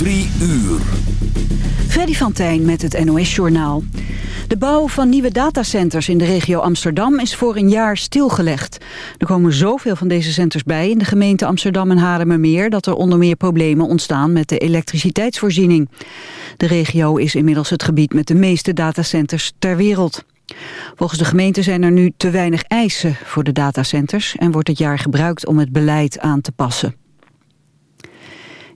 Drie uur. Freddy van Tijn met het NOS-journaal. De bouw van nieuwe datacenters in de regio Amsterdam is voor een jaar stilgelegd. Er komen zoveel van deze centers bij in de gemeente Amsterdam en Haarlemmermeer... dat er onder meer problemen ontstaan met de elektriciteitsvoorziening. De regio is inmiddels het gebied met de meeste datacenters ter wereld. Volgens de gemeente zijn er nu te weinig eisen voor de datacenters... en wordt het jaar gebruikt om het beleid aan te passen.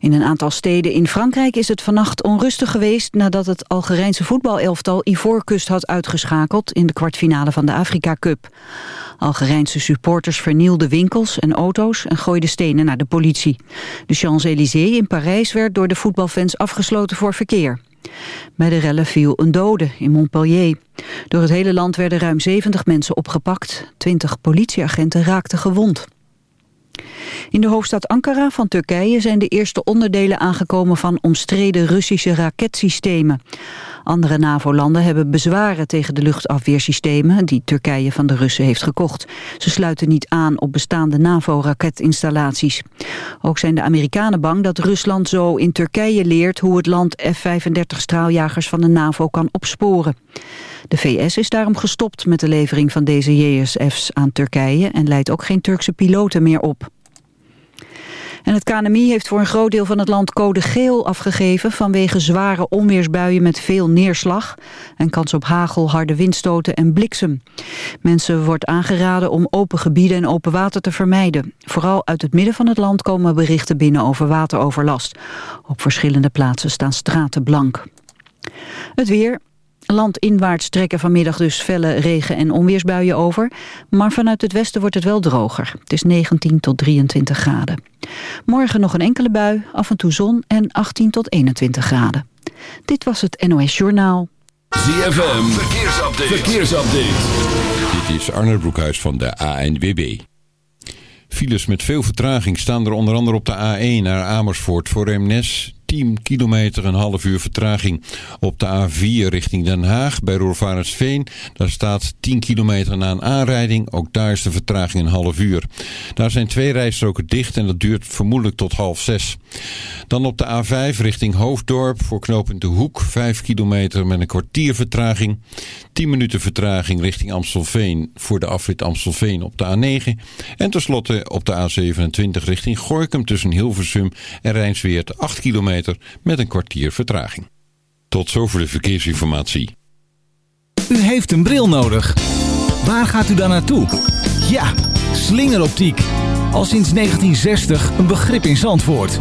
In een aantal steden in Frankrijk is het vannacht onrustig geweest... nadat het Algerijnse voetbalelftal Ivoorkust had uitgeschakeld... in de kwartfinale van de Afrika Cup. Algerijnse supporters vernielden winkels en auto's... en gooiden stenen naar de politie. De Champs-Élysées in Parijs werd door de voetbalfans afgesloten voor verkeer. Bij de rellen viel een dode in Montpellier. Door het hele land werden ruim 70 mensen opgepakt. 20 politieagenten raakten gewond. In de hoofdstad Ankara van Turkije zijn de eerste onderdelen aangekomen van omstreden Russische raketsystemen. Andere NAVO-landen hebben bezwaren tegen de luchtafweersystemen die Turkije van de Russen heeft gekocht. Ze sluiten niet aan op bestaande NAVO-raketinstallaties. Ook zijn de Amerikanen bang dat Rusland zo in Turkije leert hoe het land F-35 straaljagers van de NAVO kan opsporen. De VS is daarom gestopt met de levering van deze JSF's aan Turkije en leidt ook geen Turkse piloten meer op. En het KNMI heeft voor een groot deel van het land code geel afgegeven... vanwege zware onweersbuien met veel neerslag... en kans op hagel, harde windstoten en bliksem. Mensen wordt aangeraden om open gebieden en open water te vermijden. Vooral uit het midden van het land komen berichten binnen over wateroverlast. Op verschillende plaatsen staan straten blank. Het weer, Landinwaarts trekken vanmiddag dus felle regen- en onweersbuien over. Maar vanuit het westen wordt het wel droger. Het is 19 tot 23 graden. Morgen nog een enkele bui, af en toe zon en 18 tot 21 graden. Dit was het NOS Journaal. ZFM, verkeersupdate. verkeersupdate. Dit is Arne Broekhuis van de ANWB. Files met veel vertraging staan er onder andere op de A1 naar Amersfoort voor Remnes 10 kilometer, een half uur vertraging. Op de A4 richting Den Haag bij Roorvarensveen. Daar staat 10 kilometer na een aanrijding. Ook daar is de vertraging een half uur. Daar zijn twee rijstroken dicht en dat duurt vermoedelijk tot half zes. Dan op de A5 richting Hoofddorp voor knooppunt De Hoek. 5 kilometer met een kwartier vertraging. 10 minuten vertraging richting Amstelveen voor de afrit Amstelveen op de A9. En tenslotte op de A27 richting Gorkum tussen Hilversum en Rijnsweert 8 kilometer met een kwartier vertraging. Tot zover de verkeersinformatie. U heeft een bril nodig. Waar gaat u dan naartoe? Ja, slingeroptiek. Al sinds 1960 een begrip in Zandvoort.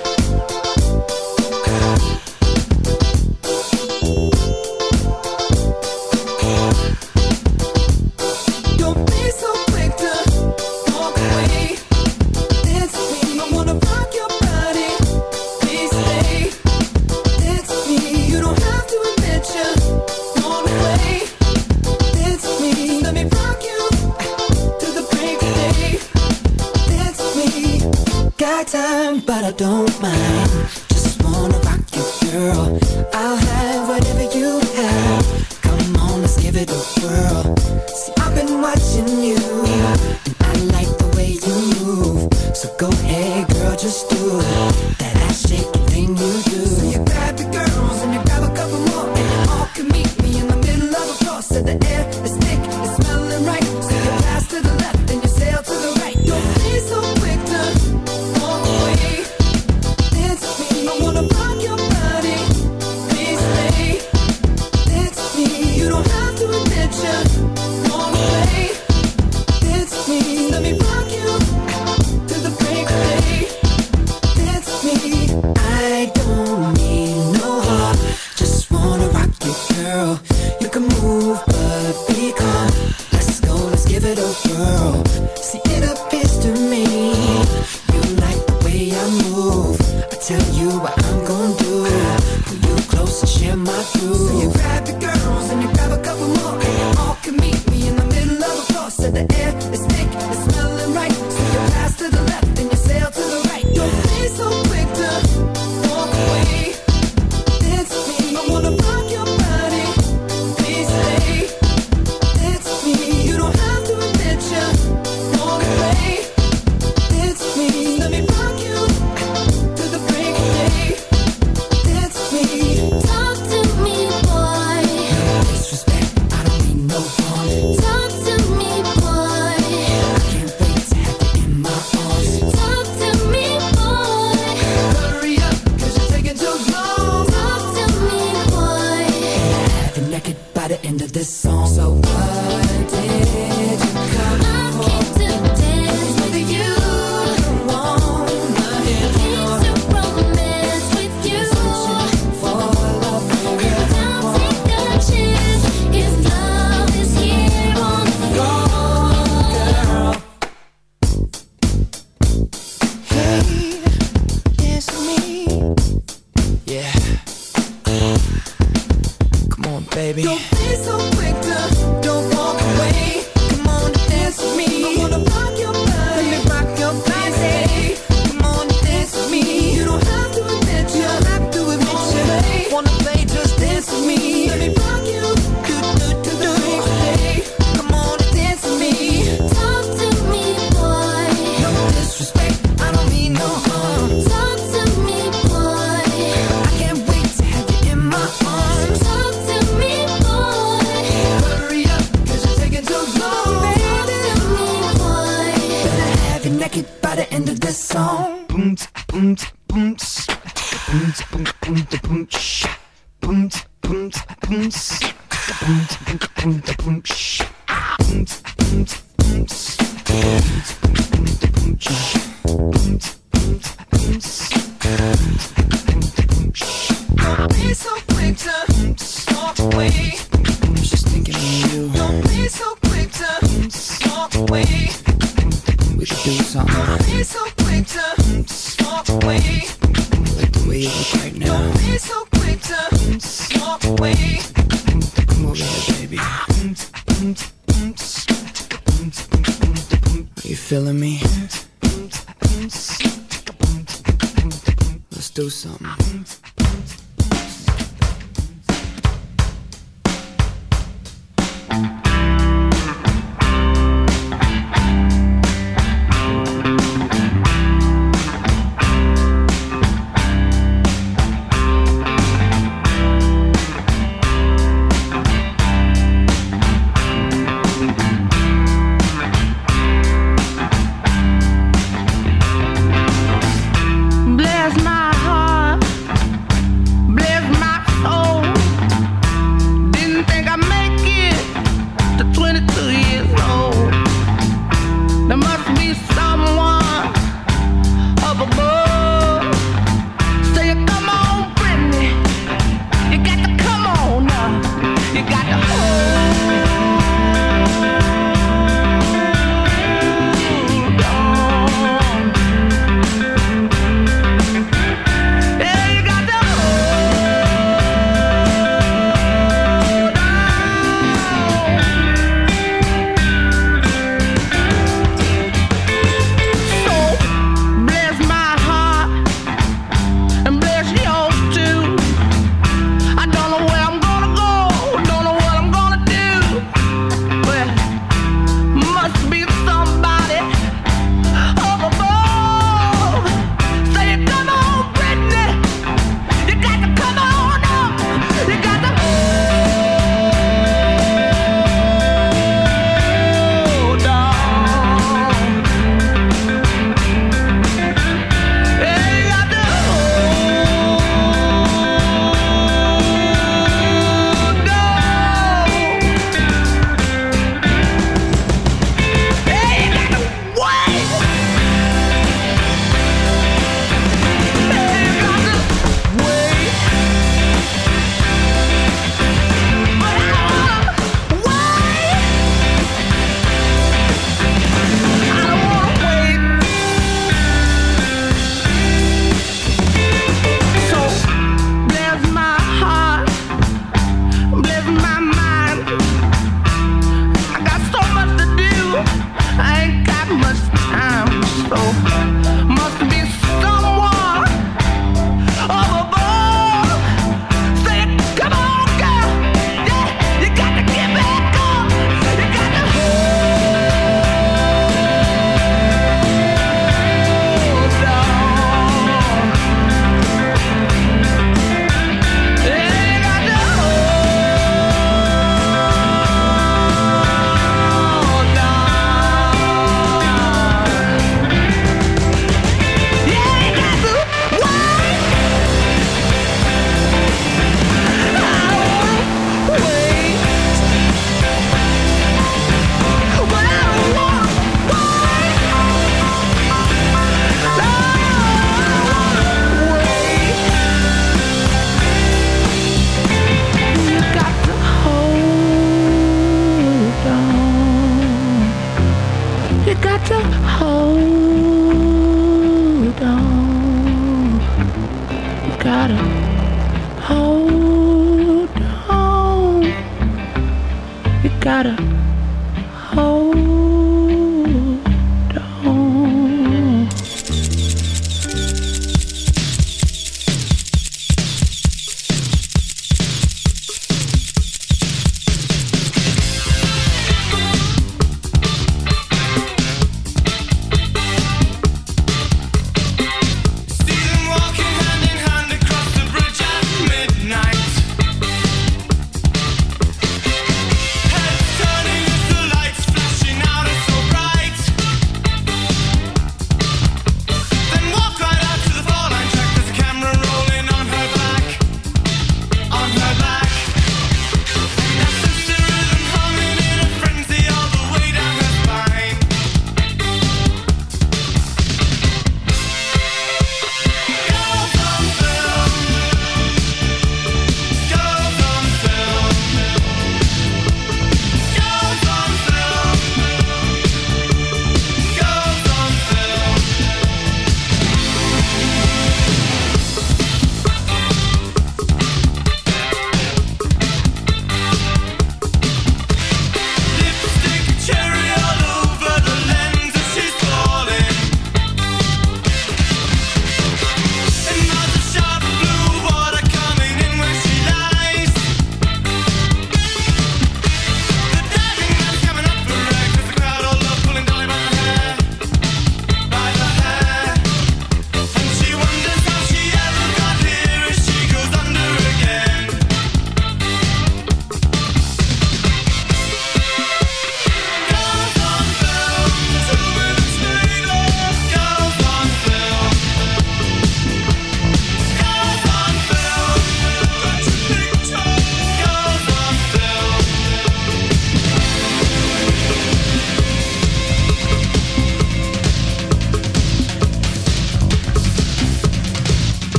away.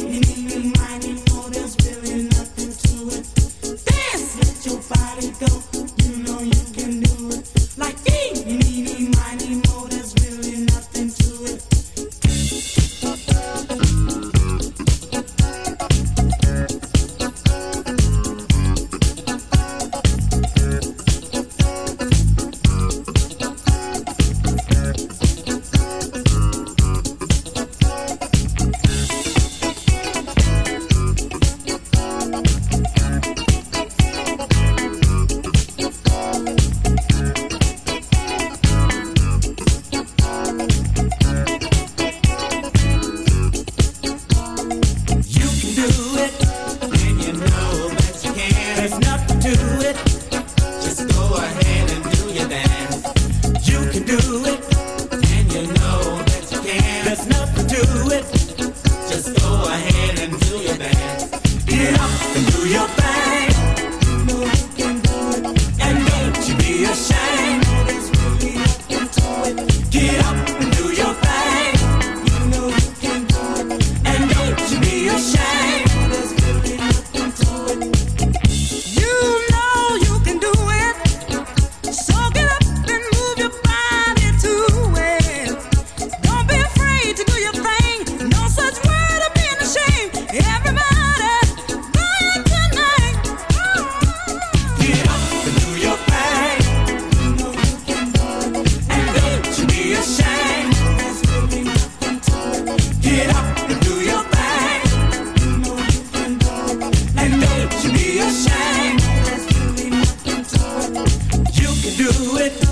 me. It,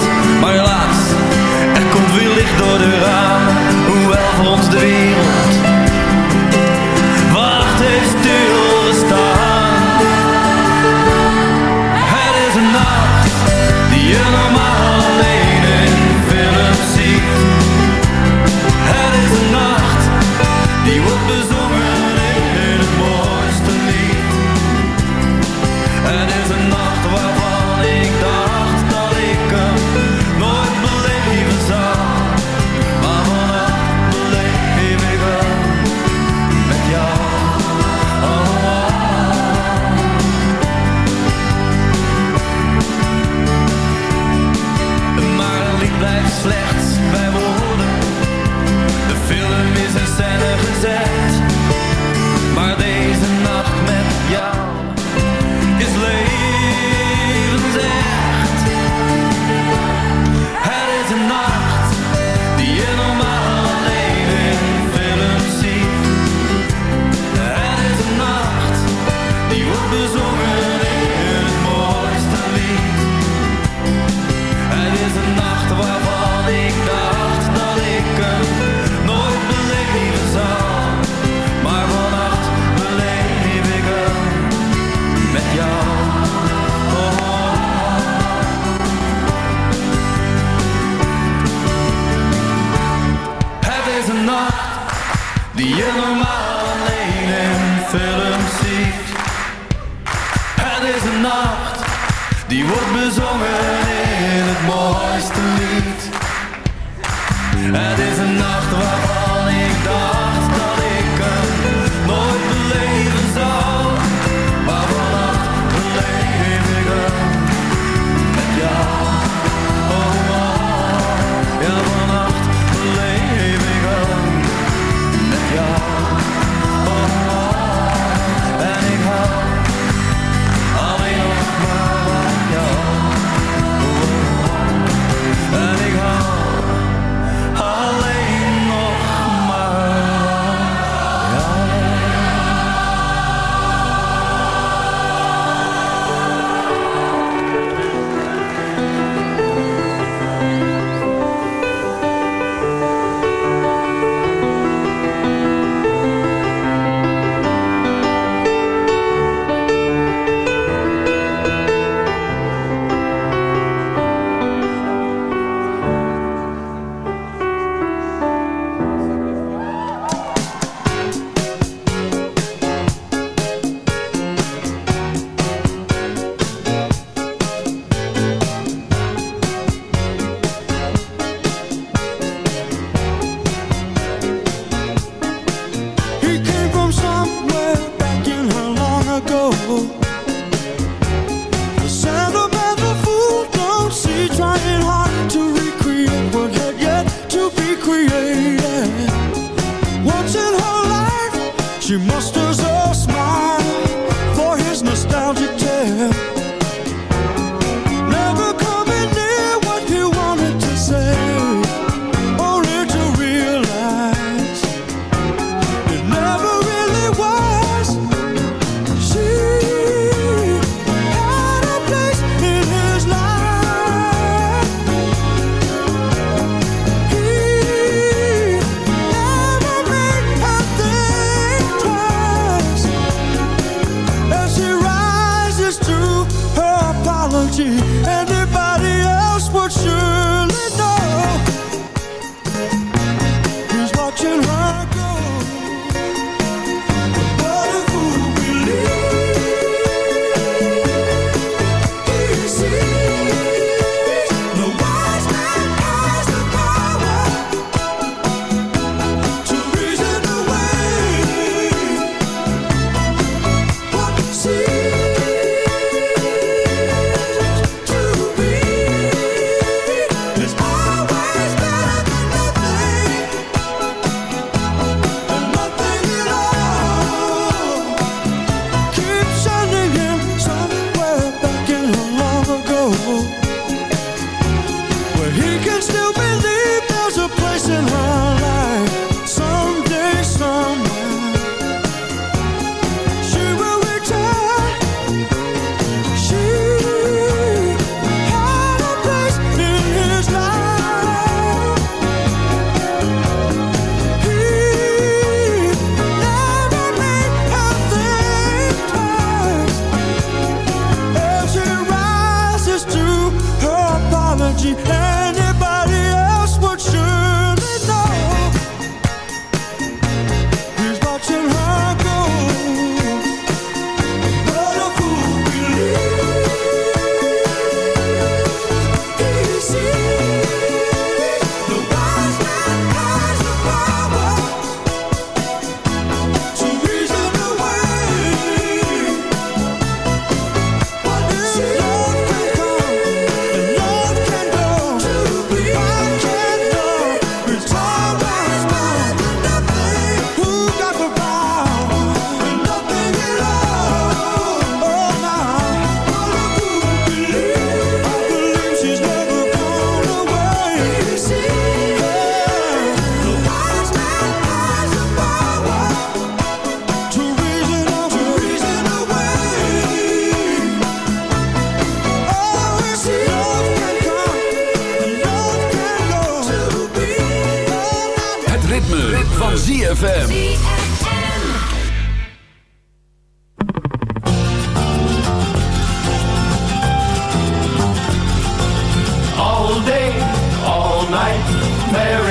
maar helaas, er komt weer licht door de raam, Hoewel voor ons de wereld Wacht heeft stilgestaan. Het is een nacht die je nog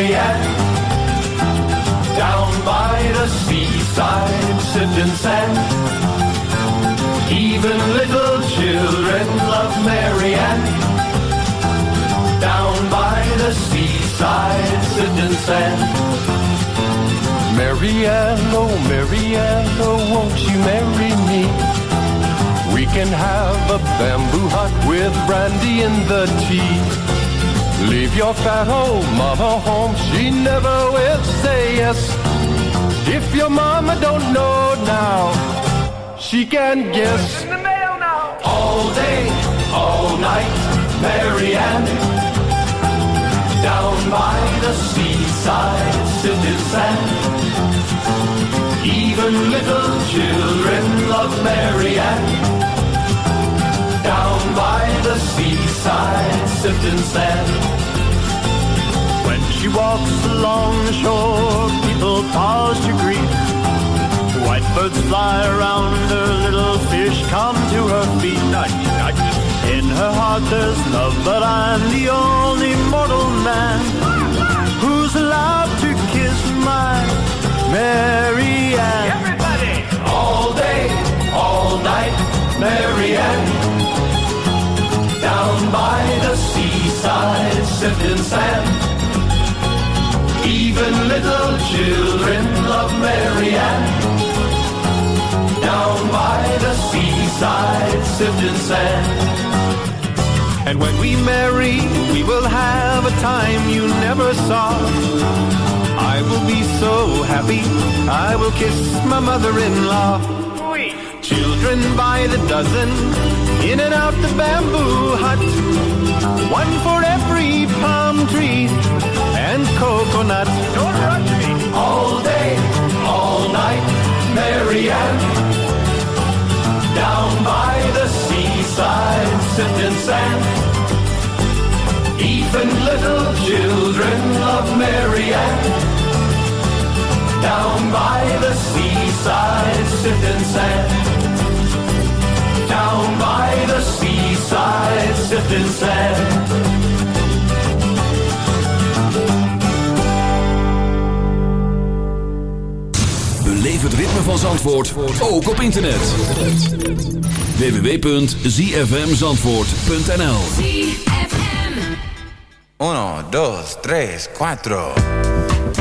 Marianne. Down by the seaside, sipping sand. Even little children love Marianne. Down by the seaside, sipping sand. Marianne, oh Marianne, oh won't you marry me? We can have a bamboo hut with brandy in the tea. Leave your fat old mama home, she never will say yes. If your mama don't know now, she can guess. In the mail now all day, all night, Mary Marianne. Down by the seaside, sitting sand. Even little children love Marianne. Down by the seaside, sifting sand. When she walks along the shore, people pause to greet. White birds fly around her, little fish come to her feet. Nudge, nudge. In her heart there's love, but I'm the only mortal man who's allowed to kiss my Marianne. Everybody! All day, all night, Mary Marianne. Down by the seaside, sifting sand. Even little children love Marianne. Down by the seaside, sifting sand. And when we marry, we will have a time you never saw. I will be so happy, I will kiss my mother-in-law. Children by the dozen, in and out the bamboo hut. One for every palm tree and coconut. Don't rush me. All day, all night, Marianne. Down by the seaside, sifting sand. Even little children love Marianne. Down by the seaside, sifting sand. Down by the seaside, sifting sand. Beleef het ritme van Zandvoort, ook op internet. www.zfmzandvoort.nl 1, 2, 3, 4.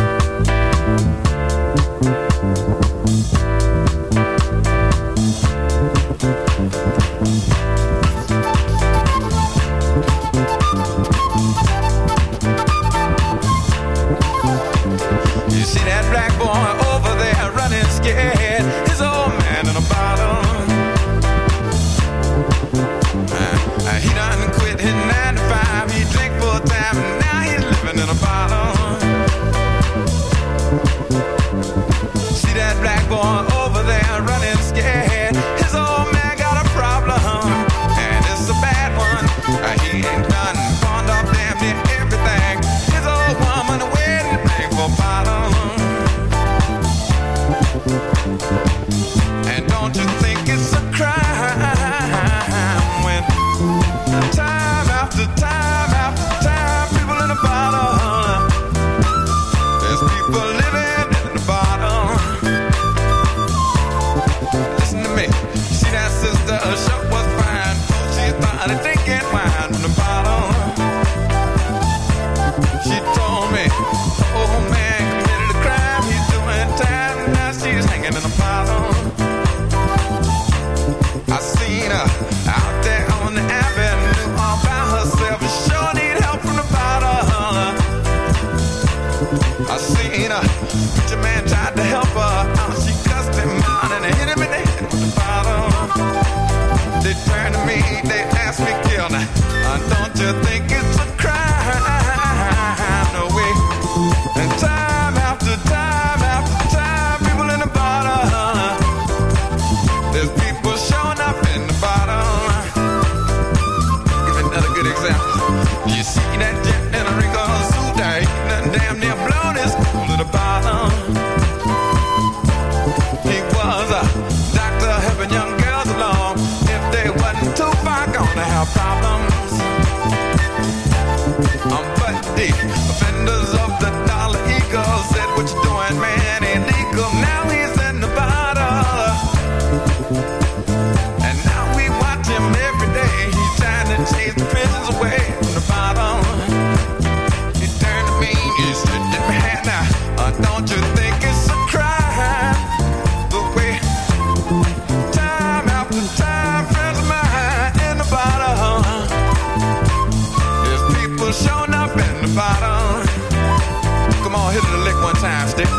fantastic.